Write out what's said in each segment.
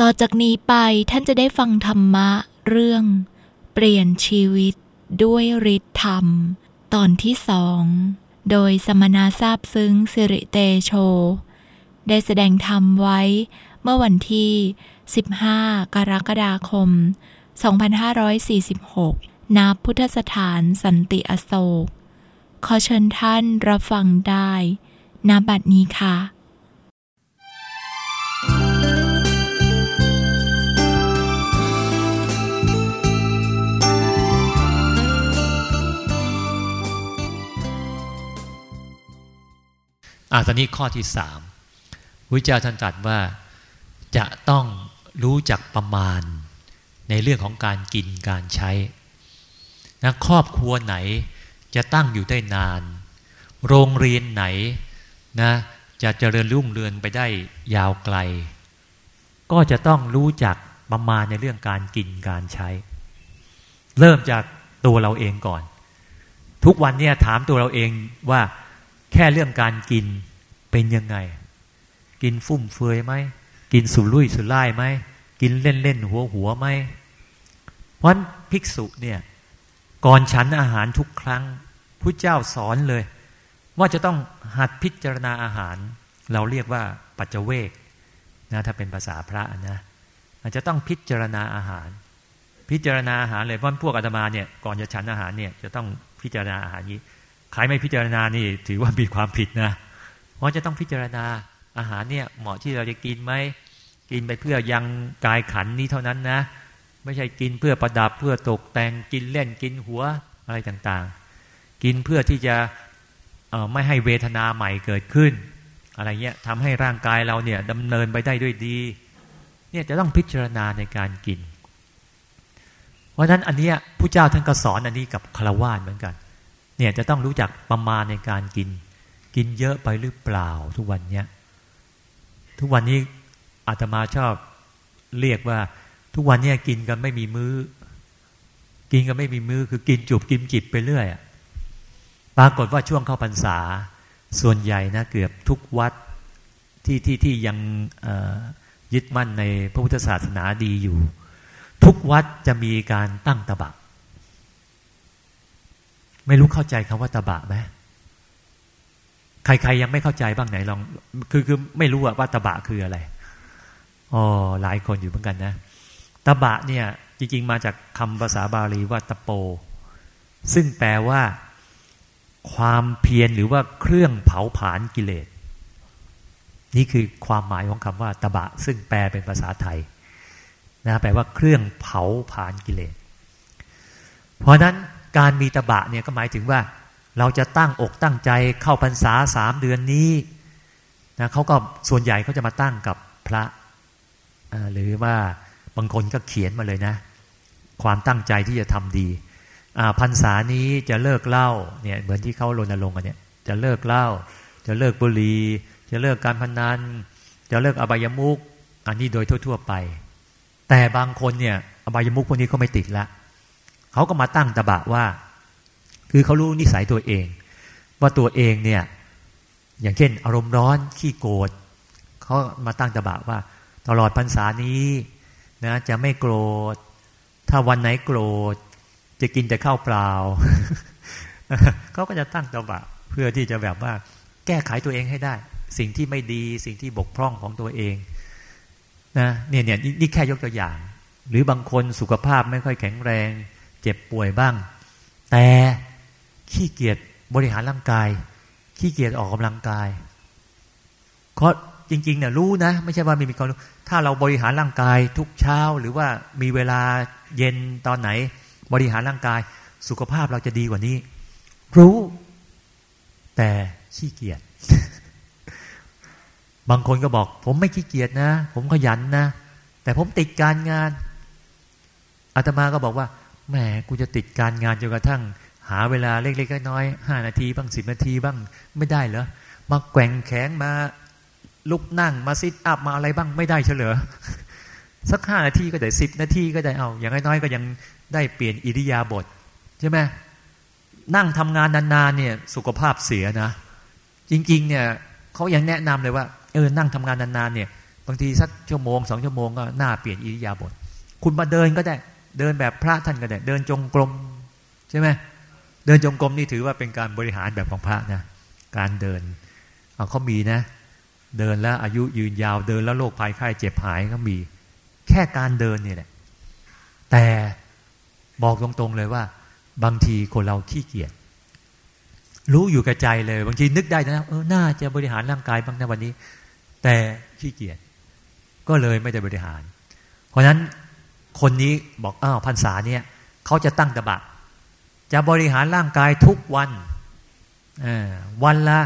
ต่อจากนี้ไปท่านจะได้ฟังธรรมะเรื่อง เปลี่ยนชีวิตด้วยฤทธธรรม ตอนที่สอง โดยสมณาทราบซึ้งสิริเตโช ได้แสดงธรรมไว้เมื่อวันที่ 15 กรกฎาคม 2546 ณ พุทธสถานสันติอโศก ขอเชิญท่านรับฟังได้ ณ บัดนี้ค่ะ อ่าตอนนี้ข้อที่สามพระเจ้าท่านตรัสว่าจะต้องรู้จักประมาณในเรื่องของการกินการใช้นะครอบครัวไหนจะตั้งอยู่ได้นาน โรงเรียนไหนนะจะเจริญรุ่งเรืองไปได้ยาวไกล ก็จะต้องรู้จักประมาณในเรื่องการกินการใช้ เริ่มจากตัวเราเองก่อน ทุกวันเนี่ยถามตัวเราเองว่า แค่เรื่องการกินเป็นยังไง กินฟุ่มเฟือยไหม กินสุรุ่ยสุร่ายไหม กินเล่นเล่นหัวหัวไหมเพราะภิกษุเนี่ย ก่อนฉันอาหารทุกครั้งพระเจ้าสอนเลย ว่าจะต้องหัดพิจารณาอาหาร เราเรียกว่าปัจเจเวกนะถ้าเป็นภาษาพระนะอาจจะต้องพิจารณาอาหาร พิจารณาอาหารเลยเพราะพวกอาตมาเนี่ยก่อนจะฉันอาหารเนี่ยจะต้องพิจารณาอาหารนี้ ใครไม่พิจารณานี่ ถือว่ามีความผิดนะ เพราะจะต้องพิจารณาอาหารเนี่ยเหมาะที่เราจะกินไหมกินไปเพื่อยังกายขันนี้เท่านั้นนะ ไม่ใช่กินเพื่อประดับเพื่อตกแต่งกินเล่นกินหัวอะไรต่างๆ กินเพื่อที่จะไม่ให้เวทนาใหม่เกิดขึ้น อะไรเงี้ยทำให้ร่างกายเราเนี่ยดำเนินไปได้ด้วยดีเนี่ยจะต้องพิจารณาในการกิน เพราะนั้นอันเนี้ยผู้เจ้าท่านก็สอนอันนี้กับคารวะเหมือนกัน เนี่ยจะต้องรู้จักประมาณในการกิน กินเยอะไปหรือเปล่าทุกวันเนี้ยทุกวันนี้อาตมาชอบเรียกว่า ทุกวันเนี้ยกินกันไม่มีมือ้อ กินกันไม่มีมือ้อคือกินจุบกินจิบไปเรื่อยปรากฏว่าช่วงเข้าพรรษา ส่วนใหญ่นะเกือบทุกวัดที่ที่ที่ยังยึดมั่นในพระพุทธศาสนาดีอยู่ ทุกวัดจะมีการตั้งตบะ ไม่รู้เข้าใจคำว่าตบะไหมใครๆยังไม่เข้าใจบ้างไหนลอง คือคือไม่รู้ว่าตบะคืออะไรอ๋อหลายคนอยู่เหมือนกันนะตบะเนี่ย จริง ๆ มาจากคำภาษาบาลีว่าตะโป ซึ่งแปลว่า ความเพียรหรือว่าเครื่องเผาผลาญกิเลสนี่คือความหมายของคำว่าตบะ ซึ่งแปลเป็นภาษาไทยนะแปลว่าเครื่องเผาผลาญกิเลส เพราะนั้น การมีตบะเนี่ยก็หมายถึงว่า เราจะตั้งอกตั้งใจเข้าพรรษาสามเดือนนี้นะเขาก็ส่วนใหญ่เขาจะมาตั้งกับพระ หรือว่าบางคนก็เขียนมาเลยนะ ความตั้งใจที่จะทำดีพรรษานี้จะเลิกเล่าเนี่ยเหมือนที่เขารณรงค์กันเนี่ยจะเลิกเล่า จะเลิกบุหรี่จะเลิกการพนันจะเลิกอบายมุกอันนี้โดยทั่ว ๆ ไป แต่บางคนเนี่ยอบายมุกพวกนี้ก็ไม่ติดละ เขาก็มาตั้งตะบะว่า คือเขารู้นิสัยตัวเอง ว่าตัวเองเนี่ย อย่างเช่น อารมณ์ร้อนขี้โกรธเขามาตั้งตะบะว่า ตลอดพรรษานี้นะจะไม่โกรธ ถ้าวันไหนโกรธ จะกินแต่ข้าวเปล่าเขาก็จะตั้งตะบะเพื่อที่จะแบบว่า แก้ไขตัวเองให้ได้ สิ่งที่ไม่ดีสิ่งที่บกพร่องของตัวเองนะเนี่ยเนี่ยนี่แค่ยกตัวอย่าง หรือบางคนสุขภาพไม่ค่อยแข็งแรง เจ็บป่วยบ้าง แต่ขี้เกียจบริหารร่างกาย ขี้เกียจออกกำลังกายเพราะจริงๆเนี่ยรู้นะ ไม่ใช่ว่าไม่มีความรู้ถ้าเราบริหารร่างกายทุกเช้า หรือว่ามีเวลาเย็นตอนไหน บริหารร่างกาย สุขภาพเราจะดีกว่านี้ รู้ แต่ขี้เกียจบางคนก็บอก ผมไม่ขี้เกียจนะ ผมขยันนะ แต่ผมติดการงานอาตมาก็บอกว่า แหมกูจะติดการงานจนกระทั่ง หาเวลาเล็กๆน้อยๆห้านาทีบ้างสิบนาทีบ้างไม่ได้เหรอมาแกว่งแขนมาลุกนั่งมาซิทอัพมาอะไรบ้างไม่ได้เฉลอสักห้านาทีก็ได้สิบนาทีก็ได้เอา อย่างน้อยๆก็ยังได้เปลี่ยนอิริยาบถใช่ไหมนั่งทำงานนานๆเนี่ยสุขภาพเสียนะ จริงๆเนี่ยเขายังแนะนำเลยว่าเออนั่งทำงานนานๆเนี่ยบางทีสักชั่วโมงสองชั่วโมงก็หน้าเปลี่ยนอิริยาบถคุณมาเดินก็ได้ เดินแบบพระท่านก็ได้เดินจงกรมใช่ไหมเดินจงกรมนี่ถือว่าเป็นการบริหารแบบของพระนะการเดินเอาเขามีนะ เดินแล้วอายุยืนยาวเดินแล้วโรคภัยไข้เจ็บหายก็มี แค่การเดินนี่แหละแต่บอกตรงๆเลยว่า บางทีคนเราขี้เกียจรู้อยู่กับใจเลย บางทีนึกได้นะเออน่าจะบริหารร่างกายบ้างนะวันนี้ แต่ขี้เกียจก็เลยไม่ได้บริหาร เพราะฉะนั้น คนนี้บอกอ้าวพรรษาเนี่ยเขาจะตั้งตบะ จะบริหารร่างกายทุกวันวันละ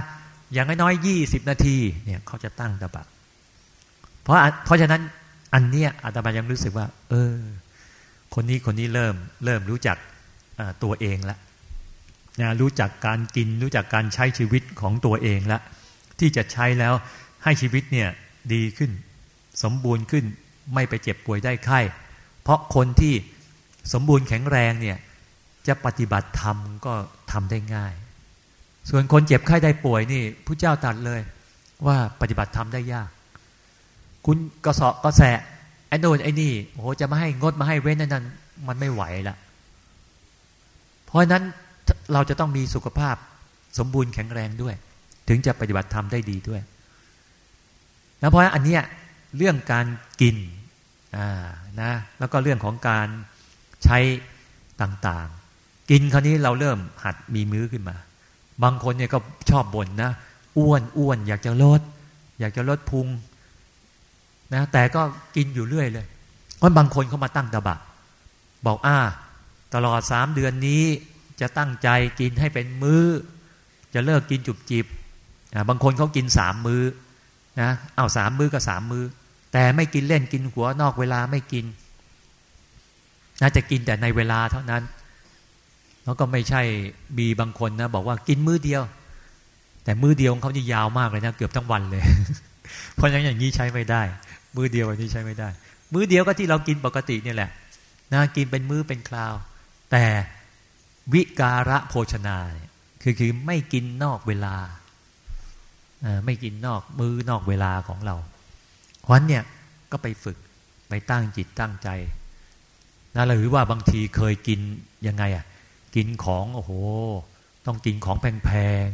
อย่างน้อยยี่สิบนาทีเนี่ยเขาจะตั้งตบะ เพราะเพราะฉะนั้นอันเนี้ยอาตมายังรู้สึกว่า เออ คนนี้คนนี้เริ่มเริ่มรู้จักตัวเองล้วนะรู้จักการกินรู้จักการใช้ชีวิตของตัวเองล้วที่จะใช้แล้วให้ชีวิตเนี่ยดีขึ้น สมบูรณ์ขึ้นไม่ไปเจ็บป่วยได้ไข้ เพราะคนที่สมบูรณ์แข็งแรงเนี่ยจะปฏิบัติธรรมก็ทำได้ง่าย ส่วนคนเจ็บไข้ได้ป่วยนี่ผู้เจ้าตัดเลย ว่าปฏิบัติธรรมได้ยาก คุณกระสอบกระแสไอ้โน่นไอ้นี่โอ้โหจะมาให้งดมาให้เว้นนั่นมันไม่ไหวละเพราะนั้นเราจะต้องมีสุขภาพสมบูรณ์แข็งแรงด้วย ถึงจะปฏิบัติธรรมได้ดีด้วย แล้วเพราะอันเนี้ยเรื่องการกิน อ่านะแล้วก็เรื่องของการใช้ต่างๆ กินคราวนี้เราเริ่มหัดมีมื้อขึ้นมา บางคนเนี่ยก็ชอบบ่นนะอ้วนอ้วนอยากจะลด อยากจะลดพุงนะแต่ก็กินอยู่เรื่อยเลยเพราะบางคนเขามาตั้งตะบะ บอกอ่าตลอดสามเดือนนี้จะตั้งใจกินให้เป็นมือ้อ จะเลิกกินจุบจิบบางคนเขากินสามมือ้อนะเอาสามมื้อก็สามมือ้อ แต่ไม่กินเล่นกินหัวนอกเวลาไม่กิน น่าจะกินแต่ในเวลาเท่านั้น แล้วก็ไม่ใช่มีบางคนนะ บอกว่ากินมื้อเดียว แต่มื้อเดียวของเขาจะยาวมากเลยนะเกือบทั้งวันเลย เพราะฉะนั้นอย่างนี้ใช้ไม่ได้ มื้อเดียวอันนี้ใช้ไม่ได้ มื้อเดียวก็ที่เรากินปกตินี่แหละนะกินเป็นมื้อเป็นคราว แต่วิการะโภชนาคือคือไม่กินนอกเวลาไม่กินนอกมือนอกเวลาของเรา เพราะนั้นเนี่ยก็ไปฝึกไปตั้งจิตตั้งใจนะหรือว่าบางทีเคยกินยังไงอะกินของโอ้โห ต้องกินของแพง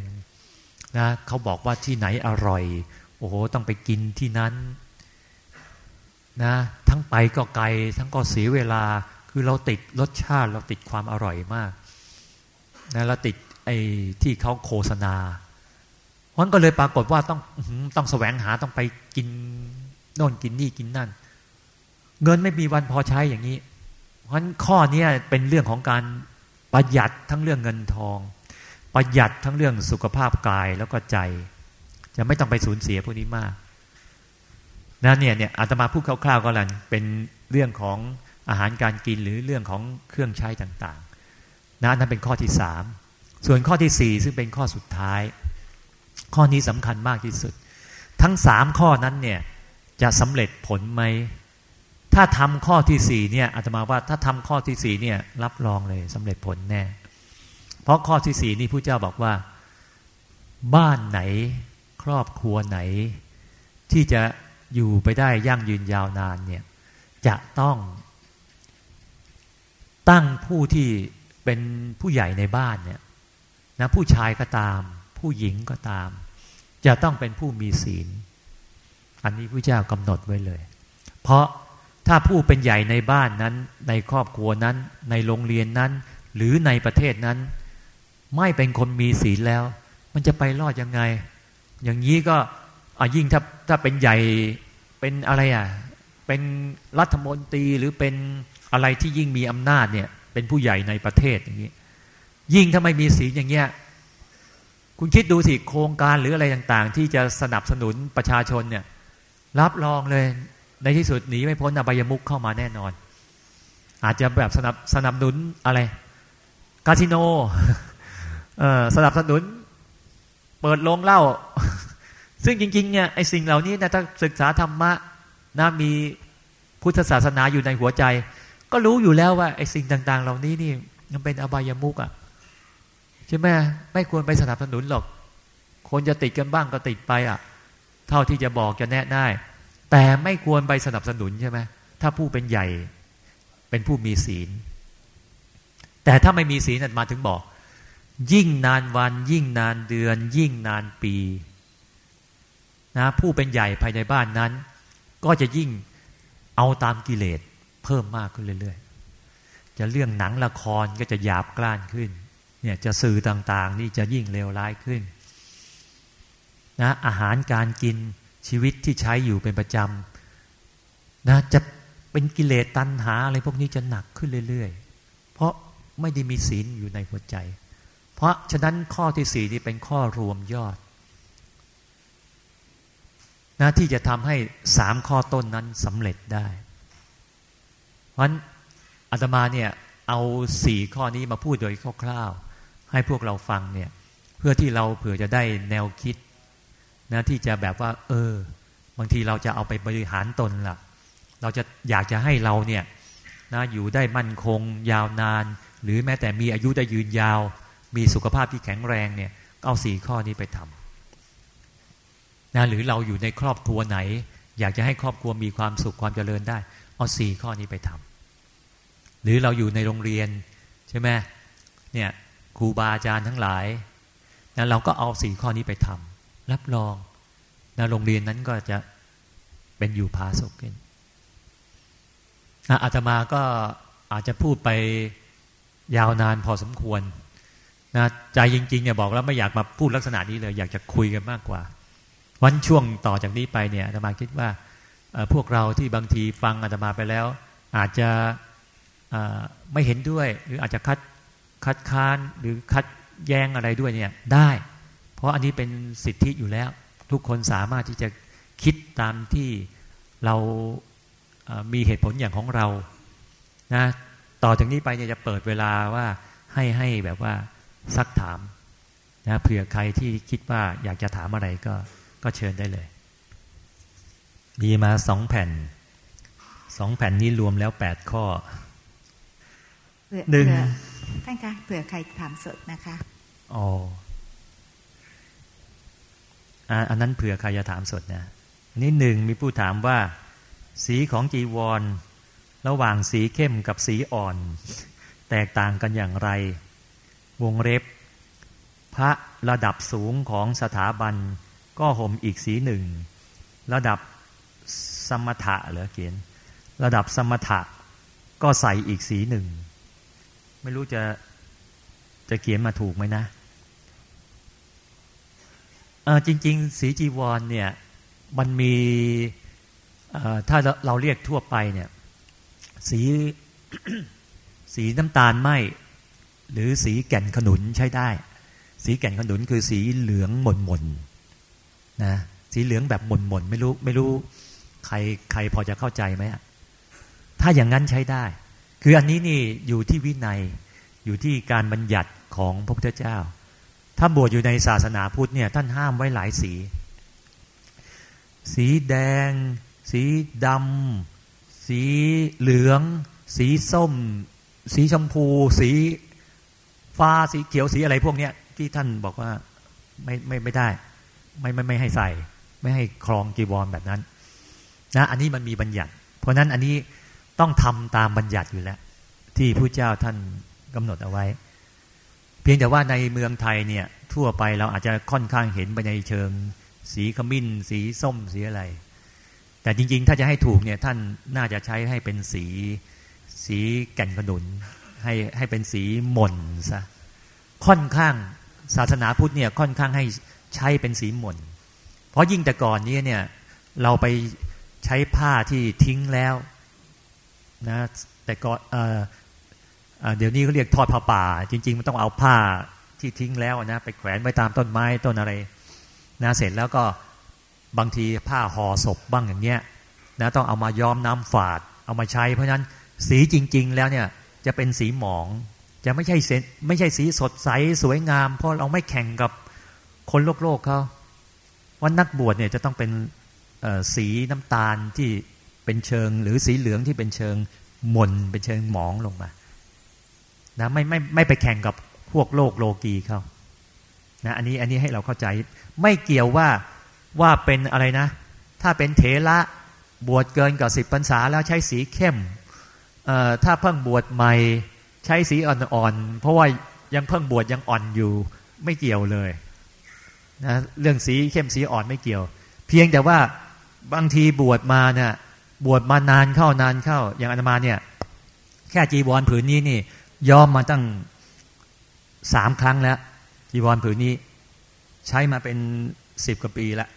ๆนะเขาบอกว่าที่ไหนอร่อย โอ้โหต้องไปกินที่นั้นนะทั้งไปก็ไกลทั้งก็เสียเวลาคือเราติดรสชาติเราติดความอร่อยมากนะแล้วติดไอ้ที่เขาโฆษณาเพราะก็เลยปรากฏว่าต้องต้องแสวงหาต้องไปกิน โน่นกินนี่กินนั่น เงินไม่มีวันพอใช้อย่างนี้ เพราะข้อนี้เป็นเรื่องของการประหยัดทั้งเรื่องเงินทอง ประหยัดทั้งเรื่องสุขภาพกายแล้วก็ใจ จะไม่ต้องไปสูญเสียพวกนี้มากนะเนี่ยเนี่ยอาตมาพูดคร่าวๆก็แล้วเป็นเรื่องของอาหารการกินหรือเรื่องของเครื่องใช้ต่างนะนั่นเป็นข้อที่สามส่วนข้อที่สี่ซึ่งเป็นข้อสุดท้าย ข้อนี้สำคัญมากที่สุด ทั้งสามข้อนั้นเนี่ย จะสำเร็จผลไหม ถ้าทำข้อที่สี่เนี่ยอาตมาว่าถ้าทำข้อที่สี่เนี่ยรับรองเลยสำเร็จผลแน่ เพราะข้อที่สี่นี่ผู้เจ้าบอกว่า บ้านไหนครอบครัวไหน ที่จะอยู่ไปได้ยั่งยืนยาวนานเนี่ยจะต้อง ตั้งผู้ที่เป็นผู้ใหญ่ในบ้านเนี่ยนะผู้ชายก็ตาม ผู้หญิงก็ตาม จะต้องเป็นผู้มีศีล อันนี้พระเจ้ากำหนดไว้เลย เพราะถ้าผู้เป็นใหญ่ในบ้านนั้น ในครอบครัวนั้น ในโรงเรียนนั้น หรือในประเทศนั้น ไม่เป็นคนมีศีลแล้ว มันจะไปรอดยังไง อย่างนี้ก็ยิ่งถ้าถ้าเป็นใหญ่เป็นอะไรอะเป็นรัฐมนตรีหรือเป็นอะไรที่ยิ่งมีอำนาจเนี่ย เป็นผู้ใหญ่ในประเทศอย่างนี้ ยิ่งถ้าไม่มีศีลอย่างเงี้ยคุณคิดดูสิโครงการหรืออะไรต่าง ๆ ที่จะสนับสนุนประชาชนเนี่ย รับรองเลย ในที่สุดหนีไม่พ้นอบายมุกเข้ามาแน่นอน อาจจะแบบสนับสนับสนุนอะไรคาสิโนสนับสนุน เปิดโรงเหล้าซึ่งจริงๆเนี่ยไอ้สิ่งเหล่านี้นะถ้าศึกษาธรรมะนะมีพุทธศาสนาอยู่ในหัวใจ ก็รู้อยู่แล้วว่าไอ้สิ่งต่าง ๆ เหล่านี้นี่มันเป็นอบายมุกอะ่ะใช่ไหมไม่ควรไปสนับสนุนหรอก คนจะติดกันบ้างก็ติดไปอะ่ะ เท่าที่จะบอกจะแนะได้ แต่ไม่ควรไปสนับสนุนใช่ไหมถ้าผู้เป็นใหญ่เป็นผู้มีศีล แต่ถ้าไม่มีศีลนั่นมาถึงบอก ยิ่งนานวัน ยิ่งนานเดือน ยิ่งนานปีนะผู้เป็นใหญ่ภายในบ้านนั้น ก็จะยิ่งเอาตามกิเลสเพิ่มมากขึ้นเรื่อยๆ จะเรื่องหนังละครก็จะหยาบกล้านขึ้นเนี่ยจะสื่อต่างๆ นี่จะยิ่งเลวร้ายขึ้น นะอาหารการกินชีวิตที่ใช้อยู่เป็นประจำนะจะเป็นกิเลสตัณหาอะไรพวกนี้จะหนักขึ้นเรื่อย ๆ เพราะไม่ได้มีศีลอยู่ในหัวใจ เพราะฉะนั้นข้อที่สี่นี่เป็นข้อรวมยอดนะที่จะทำให้สามข้อต้นนั้นสำเร็จได้ เพราะฉะนั้นอาตมาเนี่ยเอาสี่ข้อนี้มาพูดโดยคร่าวๆให้พวกเราฟังเนี่ยเพื่อที่เราเผื่อจะได้แนวคิด นะที่จะแบบว่า เออ บางทีเราจะเอาไปบริหารตนละ่ะ เราจะอยากจะให้เราเนี่ยนะอยู่ได้มั่นคง ยาวนาน หรือแม้แต่มีอายุได้ยืนยาว มีสุขภาพที่แข็งแรงเนี่ยเอาสี่ข้อนี้ไปทำนะหรือเราอยู่ในครอบครัวไหน อยากจะให้ครอบครัวมีความสุขความเจริญได้ เอาสี่ข้อนี้ไปทำหรือเราอยู่ในโรงเรียนใช่ไหมเนี่ยครูบาอาจารย์ทั้งหลายนะเราก็เอาสี่ข้อนี้ไปทำ รับรองนะโรงเรียนนั้นก็จะเป็นอยู่พาสุขขึ้นอาตมาก็อาจจะพูดไปยาวนานพอสมควรนะใจจริงๆเนี่ยบอกแล้วไม่อยากมาพูดลักษณะนี้เลย อยากจะคุยกันมากกว่า วันช่วงต่อจากนี้ไปเนี่ยอาตมาคิดว่าพวกเราที่บางทีฟังอาตมาไปแล้ว อาจจะไม่เห็นด้วย หรืออาจจะคัดคัดค้านหรือคัดแย้งอะไรด้วยเนี่ยได้ ราะอันนี้เป็นสิทธิอยู่แล้ว ทุกคนสามารถที่จะคิดตามที่เรามีเหตุผลอย่างของเรานะต่อจากนี้ไปเนี่ยจะเปิดเวลาว่าให้ให้แบบว่าซักถามนะเผื่อใครที่คิดว่าอยากจะถามอะไรก็ก็เชิญได้เลย มีมาสองแผ่นสองแผ่นนี้รวมแล้วแปดข้อหนึ่งท่านคะเผื่อใครถามสดนะคะอ๋อ อันนั้นเผื่อใครจะถามสดนะนี่หนึ่งมีผู้ถามว่า สีของจีวร ระหว่างสีเข้มกับสีอ่อน แตกต่างกันอย่างไร วงเล็บ พระระดับสูงของสถาบัน ก็ห่มอีกสีหนึ่ง ระดับสมถะเหรอเกียน ระดับสมถะก็ใส่อีกสีหนึ่ง ไม่รู้จะจะเขียนมาถูกไหมนะ จริง ๆ สีจีวรเนี่ยมันมีถ้าเราเรียกทั่วไปเนี่ยสีสีน้ำตาลไหมหรือสีแก่นขนุนใช้ได้ สีแก่นขนุนคือสีเหลืองหม่นหม่นนะสีเหลืองแบบหม่นหม่นไม่รู้ไม่รู้ใครใครพอจะเข้าใจไหมถ้าอย่างนั้นใช้ได้ คืออันนี้นี่อยู่ที่วินัยอยู่ที่การบัญญัติของพระพุทธเจ้า ถ้าบวชอยู่ในศาสนาพุทธเนี่ยท่านห้ามไว้หลายสี สีแดง สีดำสีเหลือง สีส้ม สีชมพู สีฟ้าสีเขียวสีอะไรพวกเนี้ยที่ท่านบอกว่าไม่ไม่ไม่ได้ ไม่ไม่ไม่ให้ใส่ ไม่ให้ครองจีวรแบบนั้นนะอันนี้มันมีบัญญัติ เพราะนั้นอันนี้ต้องทำตามบัญญัติอยู่แล้ว ที่พระเจ้าท่านกำหนดเอาไว้ เพียงแต่ว่าในเมืองไทยเนี่ย ทั่วไปเราอาจจะค่อนข้างเห็นไปในเชิง สีขมิ้น สีส้มสีอะไร แต่จริง ๆ ถ้าจะให้ถูกเนี่ยท่านน่าจะใช้ให้เป็นสี สีแก่นขนุน ให้ให้เป็นสีหม่นซะค่อนข้างศาสนาพุทธเนี่ยค่อนข้างให้ใช้เป็นสีหม่น เพราะยิ่งแต่ก่อนนี้เนี่ยเราไปใช้ผ้าที่ทิ้งแล้วนะแต่ก็ เดี๋ยวนี้เขาเรียกทอดผ้าป่า จริง ๆ มันต้องเอาผ้าที่ทิ้งแล้วนะไปแขวนไว้ตามต้นไม้ต้นอะไรนะเสร็จแล้วก็บางทีผ้าห่อศพบ้างอย่างเงี้ยนะต้องเอามาย้อมน้ำฝาดเอามาใช้ เพราะฉะนั้นสีจริง ๆ แล้วเนี่ยจะเป็นสีหมอง จะไม่ใช่ไม่ใช่สีสดใสสวยงาม เพราะเราไม่แข่งกับคนโลกโลกเขาว่านักบวชเนี่ยจะต้องเป็นสีน้ำตาลที่เป็นเชิง หรือสีเหลืองที่เป็นเชิงหม่นเป็นเชิงหมองลงมา นะไม่ไม่ไม่ไปแข่งกับพวกโลกโลกีเขานะอันนี้อันนี้ให้เราเข้าใจ ไม่เกี่ยวว่าว่าเป็นอะไรนะ ถ้าเป็นเถระบวชเกินกว่าสิบพรรษาแล้วใช้สีเข้มถ้าเพิ่งบวชใหม่ใช้สีอ่อนๆเพราะว่ายังเพิ่งบวชยังอ่อนอยู่ไม่เกี่ยวเลยนะเรื่องสีเข้มสีอ่อนไม่เกี่ยว เพียงแต่ว่าบางทีบวชมาเนี่ยบวชมานานเข้านานเข้าอย่างอาตมาเนี่ย แค่จีวรผืนนี้นี่ ยอมมาตั้งสามครั้งแล้วจีวรผืนนี้ ใช้มาเป็นสิบกว่าปีแล้ว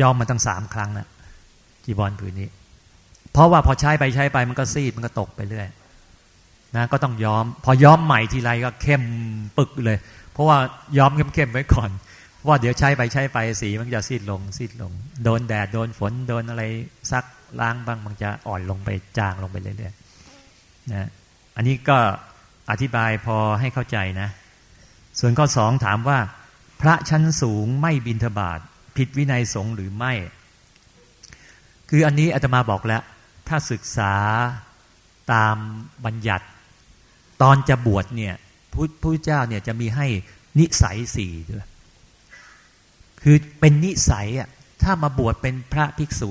ยอมมาตั้งสามครั้งแล้วจีวรผืนนี้ เพราะว่าพอใช้ไปใช้ไปมันก็ซีดมันก็ตกไปเรื่อยนะก็ต้องย้อม พอย้อมใหม่ทีไรก็เข้มปึกเลย เพราะว่าย้อมเข้มๆไว้ก่อนว่าเดี๋ยวใช้ไปใช้ไปสีมันจะซีดลงซีดลง โดนแดดโดนฝนโดนอะไรซักล้างบ้างมันจะอ่อนลงไปจางลงไปเรื่อยๆนะอันนี้ก็ อธิบายพอให้เข้าใจนะ ส่วนข้อสองถามว่า พระชั้นสูงไม่บินทบาทผิดวินัยสงฆ์หรือไม่ คืออันนี้อาตมาบอกแล้ว ถ้าศึกษาตามบัญญัติ ตอนจะบวชเนี่ยพระเจ้าเนี่ยจะมีให้นิสัยสี่ด้วยคือเป็นนิสัยอะถ้ามาบวชเป็นพระภิกษุ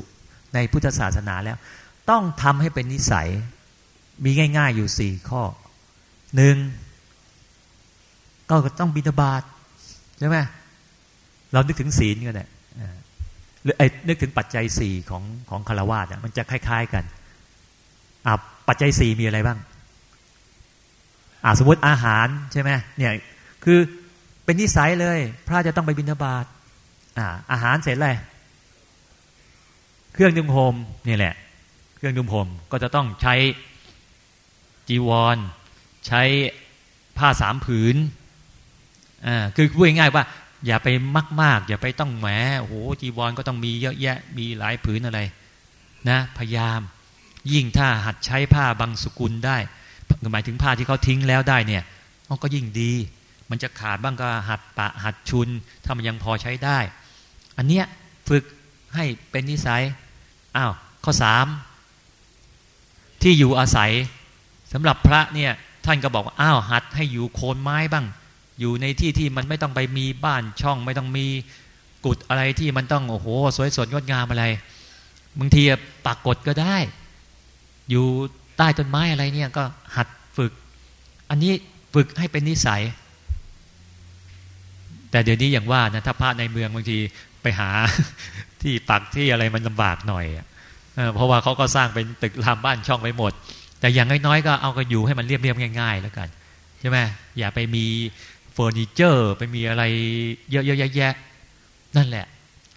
ในพุทธศาสนาแล้ว ต้องทำให้เป็นนิสัยมีง่าย ๆอยู่สี่ข้อ หนึ่งก็ต้องบิณฑบาตใช่ไหมเรานึกถึงศีลกันเนี่ยหรือไอ้นึกถึงปัจจัยสี่ของของคารวะเนี่ยมันจะคล้าย ๆกันอ่าปัจจัยสี่มีอะไรบ้างอ่าสมมติอาหารใช่ไหมเนี่ยคือเป็นนิสัยเลย พระจะต้องไปบิณฑบาตอาอาหารเสร็จเลยเครื่องนุ่มโฮมนี่แหละ เครื่องนุ่มโฮมก็จะต้องใช้จีวร ใช้ผ้าสามผืนอ่าคือพูดง่ายๆว่า อย่าไปมาก ๆ อย่าไปต้องแหมโอ้โหจีวรก็ต้องมีเยอะแยะมีหลายผืนอะไรนะพยายามยิ่งถ้าหัดใช้ผ้าบางสกุลได้หมายถึงผ้าที่เขาทิ้งแล้วได้เนี่ยมันก็ยิ่งดี มันจะขาดบ้างก็หัดปะหัดชุน ถ้ามันยังพอใช้ได้ อันเนี้ยฝึกให้เป็นนิสัยอ้าวข้อสามที่อยู่อาศัยสำหรับพระเนี่ย ท่านก็บอกว่าอ้าวหัดให้อยู่โคนไม้บ้าง อยู่ในที่ที่มันไม่ต้องไปมีบ้านช่องไม่ต้องมีกุดอะไรที่มันต้องโอ้โหสวยสดงดงามอะไรบางทีปากกดก็ได้ อยู่ใต้ต้นไม้อะไรเนี่ยก็หัดฝึก อันนี้ฝึกให้เป็นนิสัย แต่เดี๋ยวนี้อย่างว่านะถ้าพระในเมืองบางทีไปหาที่ปักที่อะไรมันลำบากหน่อยเพราะว่าเขาก็สร้างเป็นตึกรามบ้านช่องไปหมด แต่อย่างน้อยๆก็เอาก็อยู่ให้มันเรียบๆง่าย ๆ แล้วกันใช่ไหมอย่าไปมีเฟอร์นิเจอร์ ไปมีอะไรเยอะๆแยะๆนั่นแหละ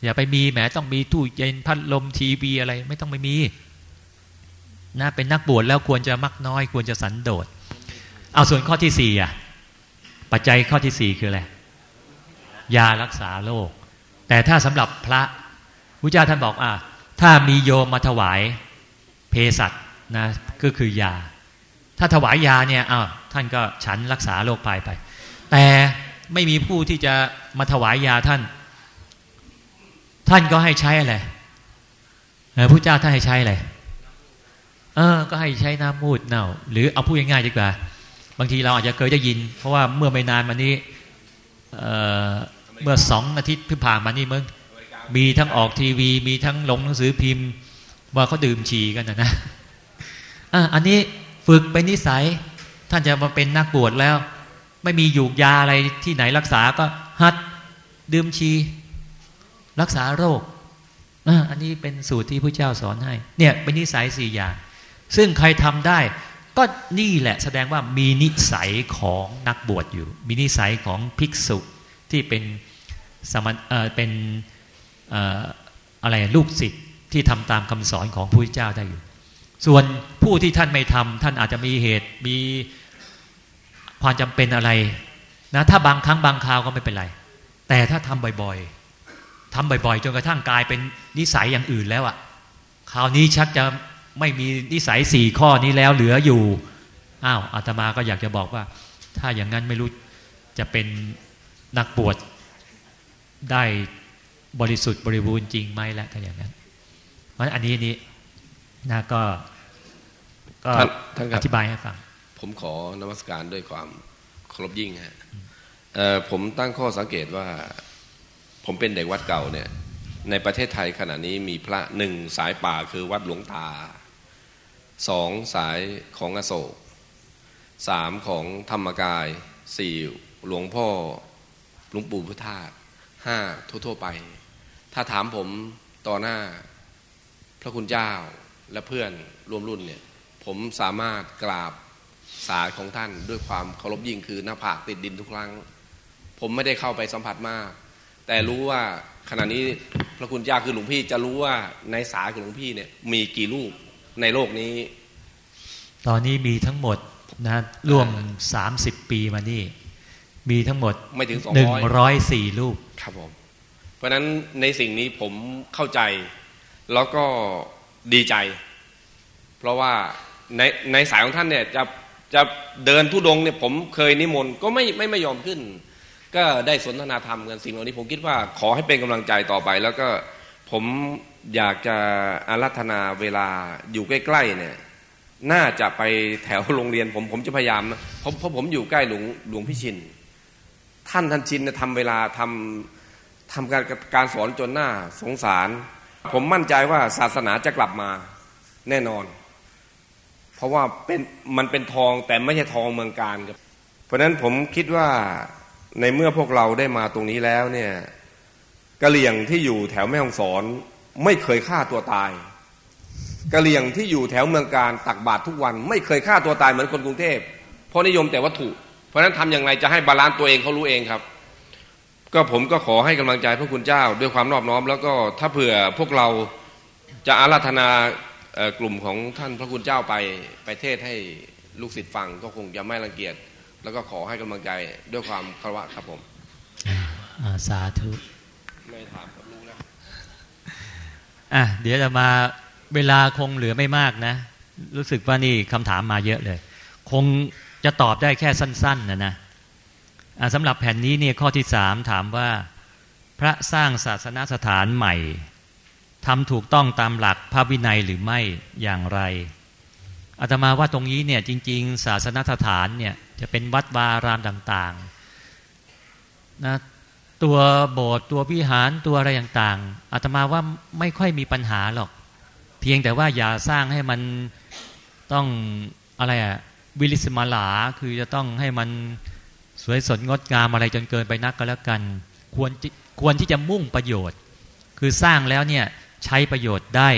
อย่าไปมีแหมต้องมีตู้เย็นพัดลมทีวีอะไร ไม่ต้องไปมีนะเป็นนักบวชแล้วควรจะมักน้อย ควรจะสันโดษเอาส่วนข้อที่สี่อะ ปัจจัยข้อที่สี่คืออะไรยารักษาโรคแต่ถ้าสำหรับพระพระเจ้าท่านบอกอ่าถ้ามีโยมมาถวายเภสัช นะก็คือยา ถ้าถวายยาเนี่ยอ้าวท่านก็ฉันรักษาโรคภัยไป แต่ไม่มีผู้ที่จะมาถวายยาท่าน ท่านก็ให้ใช้อะไรพระเจ้าท่านให้ใช้อะไรเออก็ให้ใช้น้ำมูดเน่า หรือเอาพูดง่ายๆดีกว่า บางทีเราอาจจะเคยได้ยิน เพราะว่าเมื่อไม่นานมานี้เมื่อสองอาทิตย์ที่ผ่านมานี่มึงมีทั้งออกทีวี มีทั้งลงหนังสือพิมพ์ ว่าเขาดื่มฉี่กันนะนะ อันนี้ฝึกเป็นนิสัย ท่านจะมาเป็นนักบวชแล้ว ไม่มีอยูกยาอะไรที่ไหนรักษาก็หัดดื่มชี รักษาโรคอันนี้เป็นสูตรที่พระเจ้าสอนให้ เนี่ยเป็นนิสัยสี่อย่าง ซึ่งใครทำได้ ก็นี่แหละแสดงว่ามีนิสัยของนักบวชอยู่ มีนิสัยของภิกษุที่เป็นสมเเป็นอะไรลูกศิษย์ที่ทำตามคำสอนของพระพุทธเจ้าได้อยู่ ส่วนผู้ที่ท่านไม่ทำท่านอาจจะมีเหตุมีความจำเป็นอะไรนะถ้าบางครั้งบางคราวก็ไม่เป็นไร แต่ถ้าทำบ่อยๆทำบ่อยๆ จนกระทั่งกลายเป็นนิสัยอย่างอื่นแล้วอะ่ะคราวนี้ชักจะไม่มีนิสัยสี่ข้อนี้แล้วเหลืออยู่อ้าวอาตมาก็อยากจะบอกว่า ถ้าอย่างนั้นไม่รู้จะเป็นนักบวชได้บริสุทธิ์บริบูรณ์จริงไหมและถ้าอย่างนั้นเพราะอันนี้นี้ นะก็ก็อธิบายให้ฟัง ผมขอนมัสการด้วยความเคารพยิ่งฮะผมตั้งข้อสังเกตว่า ผมเป็นเด็กวัดเก่าเนี่ย ในประเทศไทยขณะนี้มีพระหนึ่งสายป่าคือวัดหลวงตาสองสายของอโศกสามของธรรมกายสี่หลวงพ่อหลวงปู่พุทธาห้าทั่ว ๆ ไป ถ้าถามผมต่อหน้าพระคุณเจ้า และเพื่อนรวมรุ่นเนี่ยผมสามารถกราบสายของท่านด้วยความเคารพยิ่งคือหน้าผากติดดินทุกครั้ง ผมไม่ได้เข้าไปสัมผัสมาก แต่รู้ว่าขณะนี้พระคุณเจ้าคือหลวงพี่จะรู้ว่าในสายของหลวงพี่เนี่ยมีกี่รูปในโลกนี้ ตอนนี้มีทั้งหมดนะรวม 30 ปีมานี่ มีทั้งหมดไม่ถึง104รูปครับผมเพราะฉะนั้นในสิ่งนี้ผมเข้าใจแล้วก็ ดีใจ เพราะว่าในในสายของท่านเนี่ยจะจะเดินทุดงเนี่ยผมเคยนิมนต์ก็ไม่ไม่ไม่ยอมขึ้น ก็ได้สนทนาธรรมกันสิ่งเหล่านี้ผมคิดว่าขอให้เป็นกำลังใจต่อไป แล้วก็ผมอยากจะอารัธนาเวลาอยู่ใกล้ๆเนี่ยน่าจะไปแถวโรงเรียนผมผมจะพยายามนะเพราะเพราะผมอยู่ใกล้หลวงหลวงพี่ชิน ท่านท่านชินเนี่ยทำเวลาทำทำการการสอนจนหน้าสงสาร ผมมั่นใจว่าศาสนาจะกลับมาแน่นอน เพราะว่าเป็นมันเป็นทองแต่ไม่ใช่ทองเมืองกาญจน์ครับ เพราะฉะนั้นผมคิดว่าในเมื่อพวกเราได้มาตรงนี้แล้วเนี่ยกะเหรี่ยงที่อยู่แถวแม่ฮ่องสอนไม่เคยฆ่าตัวตายกะเหรี่ยงที่อยู่แถวเมืองกาญจน์ตักบาตรทุกวัน ไม่เคยฆ่าตัวตายเหมือนคนกรุงเทพเพราะนิยมแต่วัตถุ เพราะฉะนั้นทำอย่างไรจะให้ balance ตัวเองเขารู้เองครับ ก็ผมก็ขอให้กำลังใจพระคุณเจ้าด้วยความนอบน้อม แล้วก็ถ้าเผื่อพวกเราจะอาราธนากลุ่มของท่านพระคุณเจ้าไปไปเทศให้ลูกศิษย์ฟังก็คงจะไม่รังเกียจแล้วก็ขอให้กำลังใจด้วยความคารวะครับผมสาธุไม่ถามครับรู้แล้วอะเดี๋ยวจะมาเวลาคงเหลือไม่มากนะ รู้สึกว่านี่คำถามมาเยอะเลย คงจะตอบได้แค่สั้น ๆนะนะ สำหรับแผ่นนี้เนี่ยข้อที่สามถามว่า พระสร้างศาสนสถานใหม่ทำถูกต้องตามหลักพระวินัยหรือไม่อย่างไรอาตมาว่าตรงนี้เนี่ยจริง ๆ ศาสนสถานเนี่ยจะเป็นวัดวารามต่างๆนะตัวโบสถ์ตัววิหารตัวอะไรต่างๆอาตมาว่าไม่ค่อยมีปัญหาหรอก เพียงแต่ว่าอย่าสร้างให้มันต้องอะไรอะวิลิสมาลาคือจะต้องให้มัน วยสดงดงามอะไรจนเกินไปนักก็แล้วกัน ควรควรที่จะมุ่งประโยชน์ คือสร้างแล้วเนี่ยใช้ประโยชน์ได้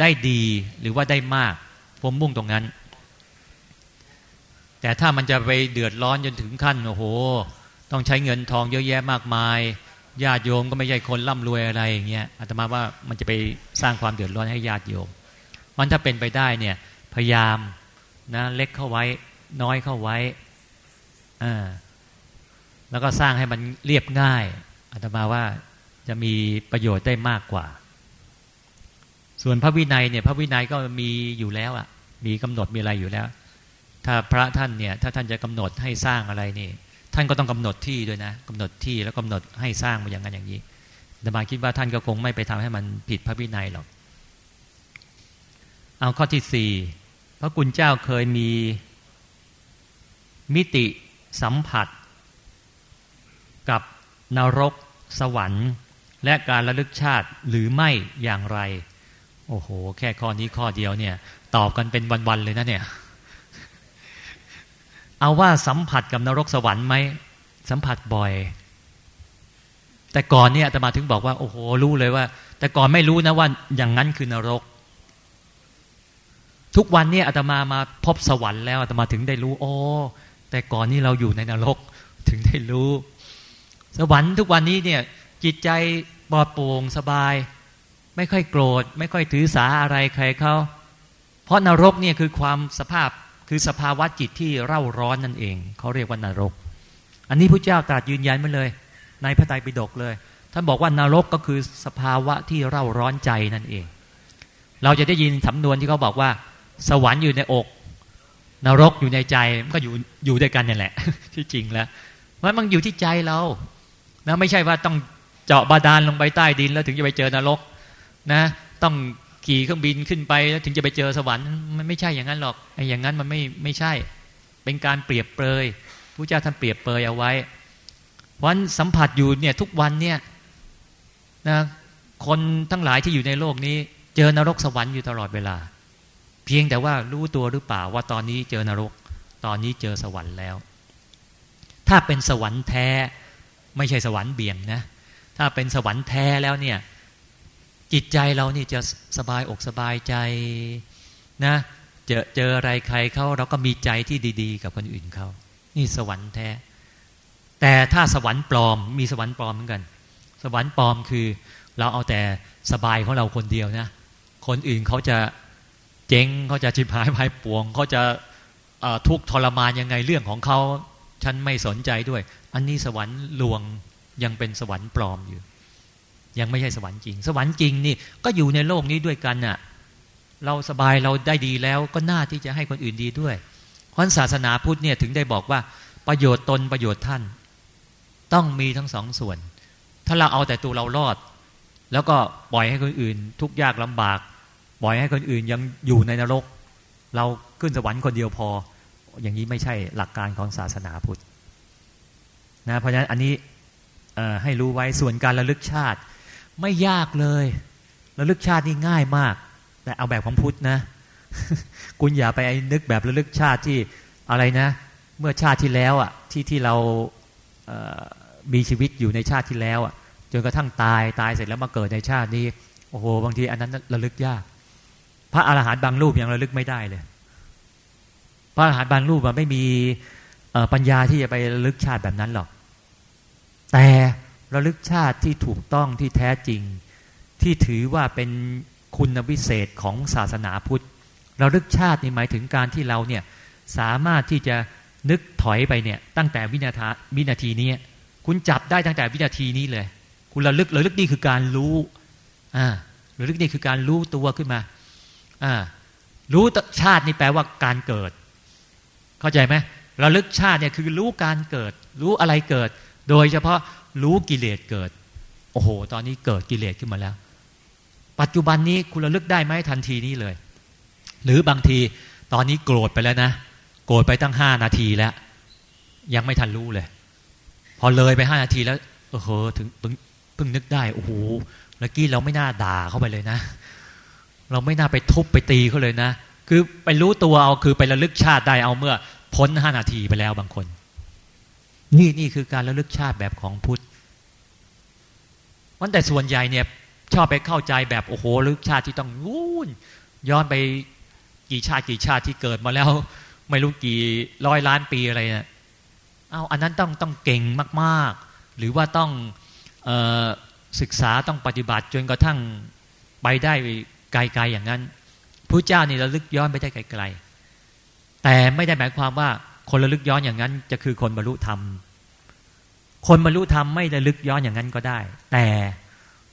ได้ดีหรือว่าได้มาก ผมมุ่งตรงนั้น แต่ถ้ามันจะไปเดือดร้อนจนถึงขั้นโอ้โห ต้องใช้เงินทองเยอะแยะมากมายญาติโยมก็ไม่ใช่คนร่ำรวยอะไรอย่างเงี้ยอาตมาว่ามันจะไปสร้างความเดือดร้อนให้ญาติโยมมันถ้าเป็นไปได้เนี่ยพยายามนะเล็กเข้าไว้น้อยเข้าไว้ แล้วก็สร้างให้มันเรียบง่ายอาตมาว่าจะมีประโยชน์ได้มากกว่า ส่วนพระวินัยเนี่ย พระวินัยก็มีอยู่แล้วอะ่ะมีกำหนดมีอะไรอยู่แล้ว ถ้าพระท่านเนี่ย ถ้าท่านจะกำหนดให้สร้างอะไรนี่ ท่านก็ต้องกำหนดที่ด้วยนะกำหนดที่แล้วกำหนดให้สร้างมาอย่างนั้นอย่างนี้แต่มาคิดว่าท่านก็คงไม่ไปทำให้มันผิดพระวินัยหรอก เอาข้อที่สี่พระกุณเจ้าเคยมีมิติ สัมผัส กับนรก สวรรค์ และการระลึกชาติหรือไม่อย่างไร โอ้โห แค่ข้อนี้ข้อเดียวเนี่ย ตอบกันเป็นวัน ๆ เลยนะเนี่ย เอาว่าสัมผัสกับนรกสวรรค์ไหมสัมผัสบ่อย แต่ก่อนเนี่ยอาตมาถึงบอกว่า โอ้โห รู้เลยว่า แต่ก่อนไม่รู้นะว่าอย่างนั้นคือนรกทุกวันเนี่ยอาตมามาพบสวรรค์แล้วอาตมาถึงได้รู้ โอ้ แต่ก่อนนี้เราอยู่ในนรกถึงได้รู้ สวรรค์ทุกวันนี้เนี่ยจิตใจปลอดโปร่งสบาย ไม่ค่อยโกรธ ไม่ค่อยถือสาอะไรใครเขาเพราะนรกเนี่ยคือความสภาพคือสภาวะจิตที่เร่าร้อนนั่นเองเขาเรียกว่านรก อันนี้พระเจ้าตรัสยืนยันมาเลย ในพระไตรปิฎกเลยท่านบอกว่านรกก็คือสภาวะที่เร่าร้อนใจนั่นเอง เราจะได้ยินสำนวนที่เขาบอกว่า สวรรค์อยู่ในอก นรกอยู่ในใจมันก็อยู่อยู่ด้วยกันนี่แหละ ที่จริงแล้วเพราะมันอยู่ที่ใจเรานะไม่ใช่ว่าต้องเจาะบาดาลลงไปใต้ดิน แล้วถึงจะไปเจอนรกนะ ต้องขี่เครื่องบินขึ้นไปแล้วถึงจะไปเจอสวรรค์มันไม่ใช่อย่างนั้นหรอกไอ้อย่างนั้นมันไม่ไม่ใช่ เป็นการเปรียบเปรยพระเจ้าท่านเปรียบเปรยเอาไว้วันสัมผัสอยู่เนี่ยทุกวันเนี่ยนะคนทั้งหลายที่อยู่ในโลกนี้ เจอนรกสวรรค์อยู่ตลอดเวลา เพียงแต่ว่ารู้ตัวหรือเปล่าว่าตอนนี้เจอนรก ตอนนี้เจอสวรรค์แล้ว ถ้าเป็นสวรรค์แท้ ไม่ใช่สวรรค์เบี่ยงนะ ถ้าเป็นสวรรค์แท้แล้วเนี่ย จิตใจเรานี่จะสบายอกสบายใจนะเจอเจออะไรใครเขาเราก็มีใจที่ดี ๆ กับคนอื่นเขานี่สวรรค์แท้ แต่ถ้าสวรรค์ปลอม มีสวรรค์ปลอมเหมือนกัน สวรรค์ปลอมคือ เราเอาแต่สบายของเราคนเดียวนะ คนอื่นเขาจะ เจ๊งเขาจะจิบหายภายป่วงเขาจะทุกข์ทรมานยังไงเรื่องของเขาฉันไม่สนใจด้วย อันนี้สวรรค์ลวงยังเป็นสวรรค์ปลอมอยู่ ยังไม่ใช่สวรรค์จริง สวรรค์จริงนี่ก็อยู่ในโลกนี้ด้วยกันน่ะ เราสบายเราได้ดีแล้วก็น่าที่จะให้คนอื่นดีด้วยเพราะศาสนาพุทธเนี่ยถึงได้บอกว่าประโยชน์ตนประโยชน์ท่าน ต้องมีทั้งสองส่วน ถ้าเราเอาแต่ตัวเรารอด แล้วก็ปล่อยให้คนอื่น ทุกยากลำบาก ปล่อยให้คนอื่นยังอยู่ในนรก เราขึ้นสวรรค์คนเดียวพอ อย่างนี้ไม่ใช่หลักการของศาสนาพุทธนะเพราะฉะนั้นอันนี้ให้รู้ไว้ส่วนการระลึกชาติ ไม่ยากเลยระลึกชาตินี่ง่ายมาก แต่เอาแบบของพุทธนะ คุณอย่าไปนึกแบบระลึกชาติที่อะไรนะ เมื่อชาติที่แล้วอะที่ที่เรามีชีวิตอยู่ในชาติที่แล้วอะจนกระทั่งตายตายเสร็จแล้วมาเกิดในชาตินี้ โอ้โห บางทีอันนั้นระลึกยาก พระอาหารหันต์บางรูปยังระลึกไม่ได้เลย พระอาหารหันต์บางรูปมันไม่มีปัญญาที่จะไประลึกชาติแบบนั้นหรอก แต่ระลึกชาติที่ถูกต้องที่แท้จริง ที่ถือว่าเป็นคุณวิเศษของศาสนาพุทธราลึกชาตินี่หมายถึงการที่เราเนี่ยสามารถที่จะนึกถอยไปเนี่ยตั้งแต่วินาทวินาทีนี้คุณจับได้ตั้งแต่วินาทีนี้เลย คุณระลึกระลึกนี่คือการรู้อ่าระลึกนี่คือการรู้ตัวขึ้นมา รู้ชาตินี่แปลว่าการเกิด เข้าใจไหมระลึกชาติเนี่ยคือรู้การเกิด รู้อะไรเกิด โดยเฉพาะรู้กิเลสเกิด โอ้โห ตอนนี้เกิดกิเลสขึ้นมาแล้ว ปัจจุบันนี้คุณระลึกได้ไหมทันทีนี้เลย หรือบางทีตอนนี้โกรธไปแล้วนะ โกรธไปตั้งห้านาทีแล้ว ยังไม่ทันรู้เลย พอเลยไปห้านาทีแล้วเออถึงเพิ่งนึกได้โอ้โหเมื่อกี้เราไม่น่าด่าเข้าไปเลยนะ เราไม่น่าไปทุบไปตีเขาเลยนะ คือไปรู้ตัวเอาคือไประลึกชาติได้เอาเมื่อพ้นห้านาทีไปแล้วบางคน นี่นี่คือการระลึกชาติแบบของพุทธวันแต่ส่วนใหญ่เนี่ยชอบไปเข้าใจแบบโอ้โหลึกชาติที่ต้องวุ่นย้อนไปกี่ชาติกี่ชาติที่เกิดมาแล้ว ไม่รู้กี่ร้อยล้านปีอะไรเนะี่ยเอาอันนั้นต้องต้องเก่งมาก ๆ หรือว่าต้องออศึกษาต้องปฏิบัติจนกระทั่งไปได้ ไกลๆอย่างนั้นพระเจ้านี่ระลึกย้อนไปได้ไกลๆแต่ไม่ได้หมายความว่าคนระลึกย้อนอย่างนั้น จะคือคนบรรลุธรรม คนบรรลุธรรมไม่ระลึกย้อนอย่างนั้นก็ได้ แต่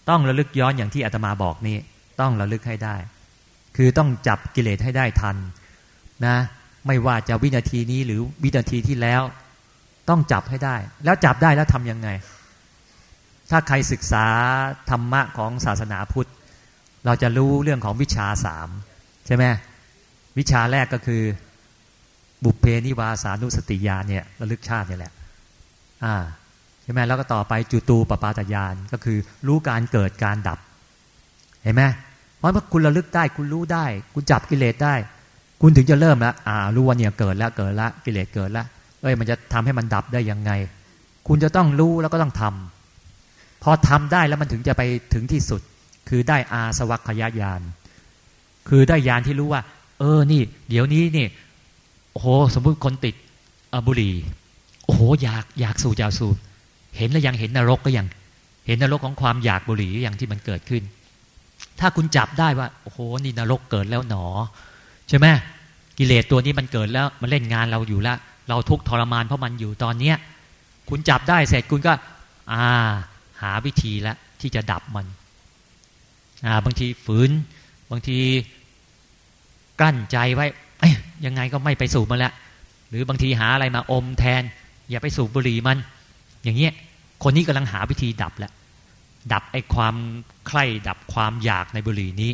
ต้องระลึกย้อนอย่างที่อาตมาบอกนี่ต้องระลึกให้ได้ คือต้องจับกิเลสให้ได้ทันนะ ไม่ว่าจะวินาทีนี้หรือวินาทีที่แล้ว ต้องจับให้ได้ แล้วจับได้แล้วทำยังไง ถ้าใครศึกษาธรรมะของศาสนาพุทธ เราจะรู้เรื่องของวิชาสามใช่ไหมวิชาแรกก็คือ บุพเพนิวาสานุสติญาเนี่ยระลึกชาติเนี่ยแหละ อ่าใช่ไหมแล้วก็ต่อไปจุตูปปาตยานก็คือรู้การเกิดการดับ เห็นไหมเพราะว่าคุณระลึกได้คุณรู้ได้ คุณจับกิเลสได้ คุณถึงจะเริ่มแล้วอ่า รู้ว่าเนี่ยเกิดแล้วเกิดละกิเลสเกิดละเอ้ยมันจะทำให้มันดับได้ยังไง คุณจะต้องรู้แล้วก็ต้องทำพอทำได้แล้วมันถึงจะไปถึงที่สุด คือได้อาสวัคยายาน คือได้ยานที่รู้ว่า เออนี่ เดี๋ยวนี้นี่โอ้โหสมมติคนติดบุหรี่โอ้โหอยากอยากสูบอยากสูบเห็นแล้วยังเห็นนรกก็ยัง เห็นนรกของความอยากบุหรี่อย่างที่มันเกิดขึ้น ถ้าคุณจับได้ว่าโอ้โหนี่นรกเกิดแล้วหนอ ใช่ไหมกิเลสตัวนี้มันเกิดแล้วมันเล่นงานเราอยู่แล้วเราทุกทรมานเพราะมันอยู่ตอนเนี้ย คุณจับได้เสร็จคุณก็ อ่า หาวิธีล้วที่จะดับมัน บางทีฝืน บางทีกลั้นใจไว้ยังไงก็ไม่ไปสูบมันละหรือบางทีหาอะไรมาอมแทน อย่าไปสูบบุหรี่มัน อย่างเงี้ยคนนี้กำลังหาวิธีดับแล้วดับไอ้ความใคร่ดับความอยากในบุหรี่นี้